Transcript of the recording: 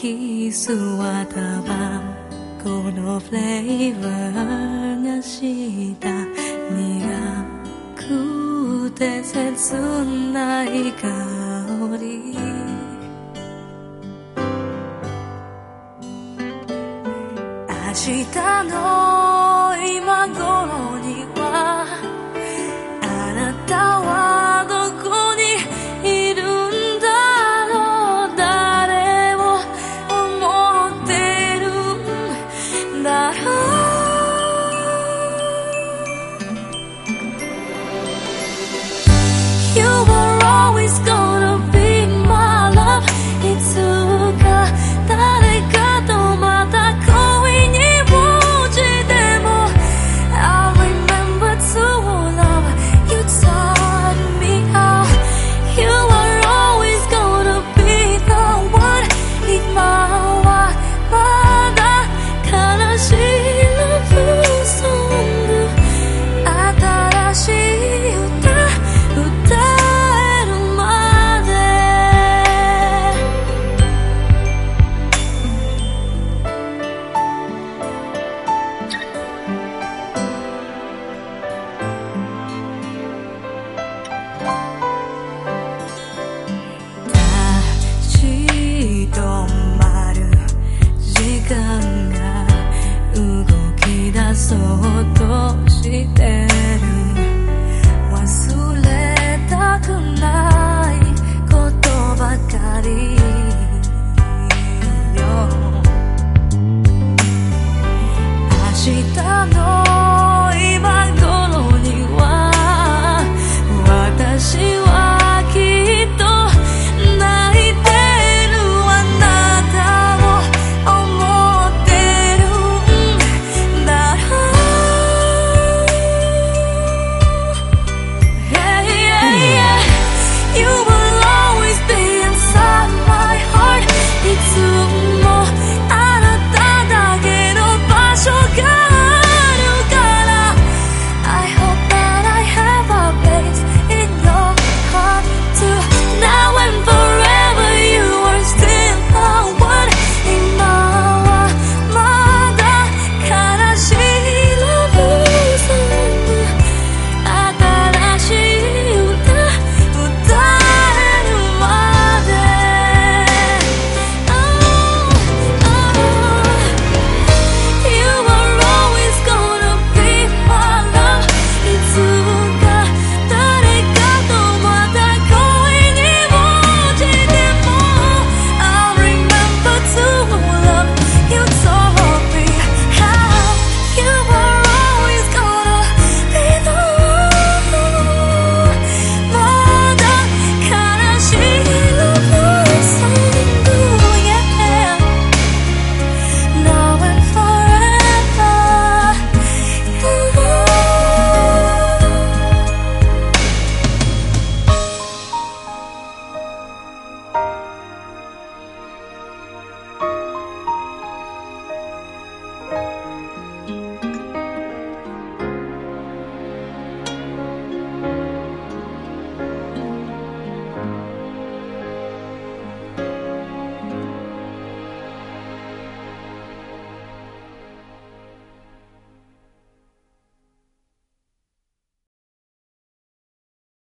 傷はタバコのフレーバーがした苦くて切ない香り。明日の right.